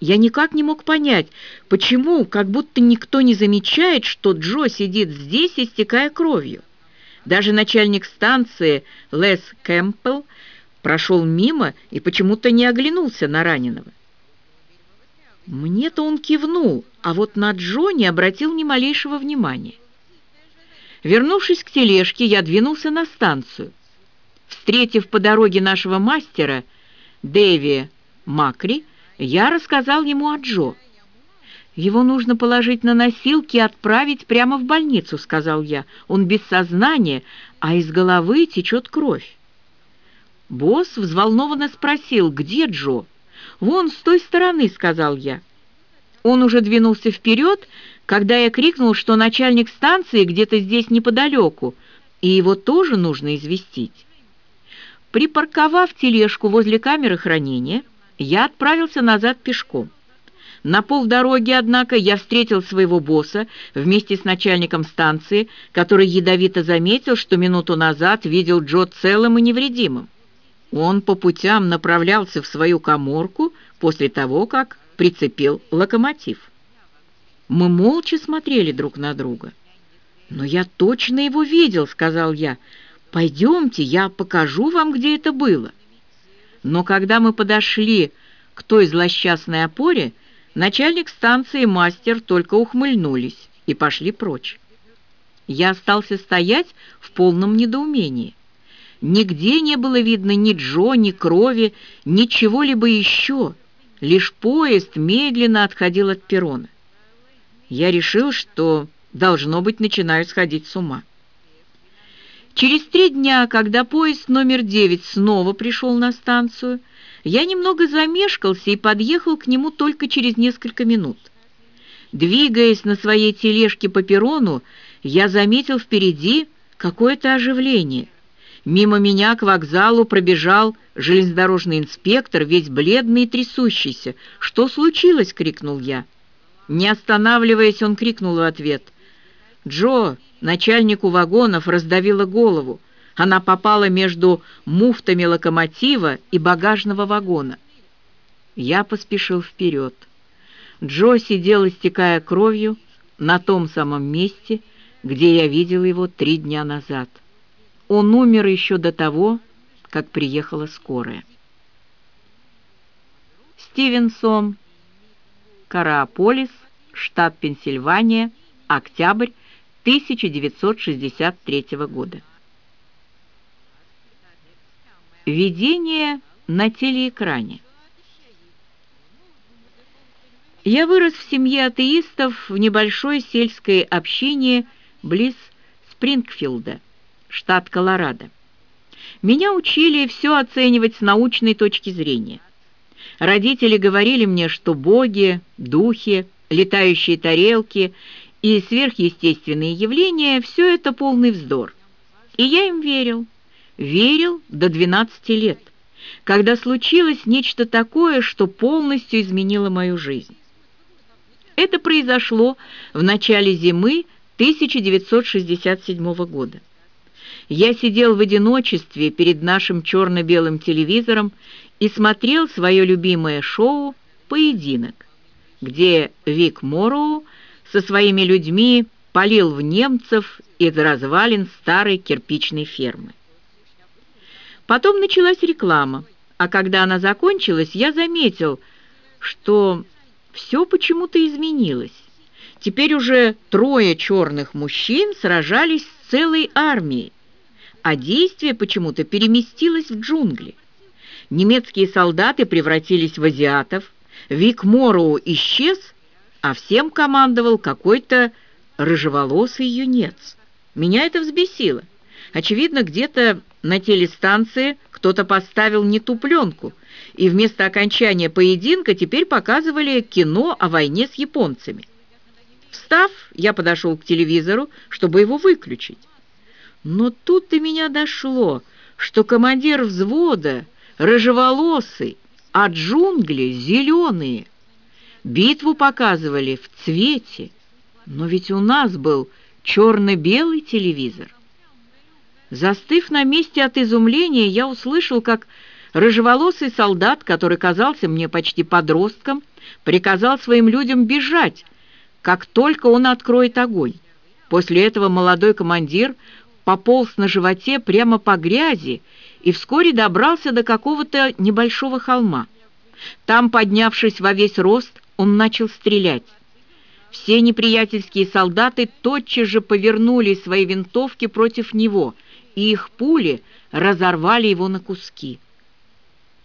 Я никак не мог понять, почему как будто никто не замечает, что Джо сидит здесь, истекая кровью. Даже начальник станции Лес Кэмпбелл прошел мимо и почему-то не оглянулся на раненого. Мне-то он кивнул, а вот на Джо не обратил ни малейшего внимания. Вернувшись к тележке, я двинулся на станцию. Встретив по дороге нашего мастера, Дэви Макри, я рассказал ему о Джо. «Его нужно положить на носилки и отправить прямо в больницу», — сказал я. «Он без сознания, а из головы течет кровь». Босс взволнованно спросил, где Джо? «Вон, с той стороны», — сказал я. Он уже двинулся вперед, когда я крикнул, что начальник станции где-то здесь неподалеку, и его тоже нужно известить. Припарковав тележку возле камеры хранения, я отправился назад пешком. На полдороги, однако, я встретил своего босса вместе с начальником станции, который ядовито заметил, что минуту назад видел Джо целым и невредимым. Он по путям направлялся в свою коморку после того, как прицепил локомотив. Мы молча смотрели друг на друга. «Но я точно его видел», — сказал я. «Пойдемте, я покажу вам, где это было». Но когда мы подошли к той злосчастной опоре, начальник станции и мастер только ухмыльнулись и пошли прочь. Я остался стоять в полном недоумении. Нигде не было видно ни Джо, ни крови, ничего-либо еще. Лишь поезд медленно отходил от перрона. Я решил, что, должно быть, начинаю сходить с ума. Через три дня, когда поезд номер девять снова пришел на станцию, я немного замешкался и подъехал к нему только через несколько минут. Двигаясь на своей тележке по перрону, я заметил впереди какое-то оживление. Мимо меня к вокзалу пробежал железнодорожный инспектор, весь бледный и трясущийся. «Что случилось?» — крикнул я. Не останавливаясь, он крикнул в ответ. «Джо, Начальнику вагонов раздавило голову. Она попала между муфтами локомотива и багажного вагона. Я поспешил вперед. Джо сидел, истекая кровью, на том самом месте, где я видел его три дня назад. Он умер еще до того, как приехала скорая. Стивенсон, Караполис, штат Пенсильвания, октябрь 1963 года. Видение на телеэкране. Я вырос в семье атеистов в небольшой сельской общине близ Спрингфилда, штат Колорадо. Меня учили все оценивать с научной точки зрения. Родители говорили мне, что боги, духи, летающие тарелки и сверхъестественные явления – все это полный вздор. И я им верил, верил до 12 лет, когда случилось нечто такое, что полностью изменило мою жизнь. Это произошло в начале зимы 1967 года. Я сидел в одиночестве перед нашим черно-белым телевизором и смотрел свое любимое шоу «Поединок», где Вик Морроу со своими людьми полил в немцев из развалин старой кирпичной фермы. Потом началась реклама, а когда она закончилась, я заметил, что все почему-то изменилось. Теперь уже трое черных мужчин сражались с целой армией, а действие почему-то переместилось в джунгли. Немецкие солдаты превратились в азиатов, Вик Морроу исчез, а всем командовал какой-то рыжеволосый юнец. Меня это взбесило. Очевидно, где-то на телестанции кто-то поставил не ту пленку, и вместо окончания поединка теперь показывали кино о войне с японцами. Встав, я подошел к телевизору, чтобы его выключить. Но тут до меня дошло, что командир взвода рыжеволосый, а джунгли зеленые – Битву показывали в цвете, но ведь у нас был черно-белый телевизор. Застыв на месте от изумления, я услышал, как рыжеволосый солдат, который казался мне почти подростком, приказал своим людям бежать, как только он откроет огонь. После этого молодой командир пополз на животе прямо по грязи и вскоре добрался до какого-то небольшого холма. Там, поднявшись во весь рост, он начал стрелять. Все неприятельские солдаты тотчас же повернули свои винтовки против него, и их пули разорвали его на куски.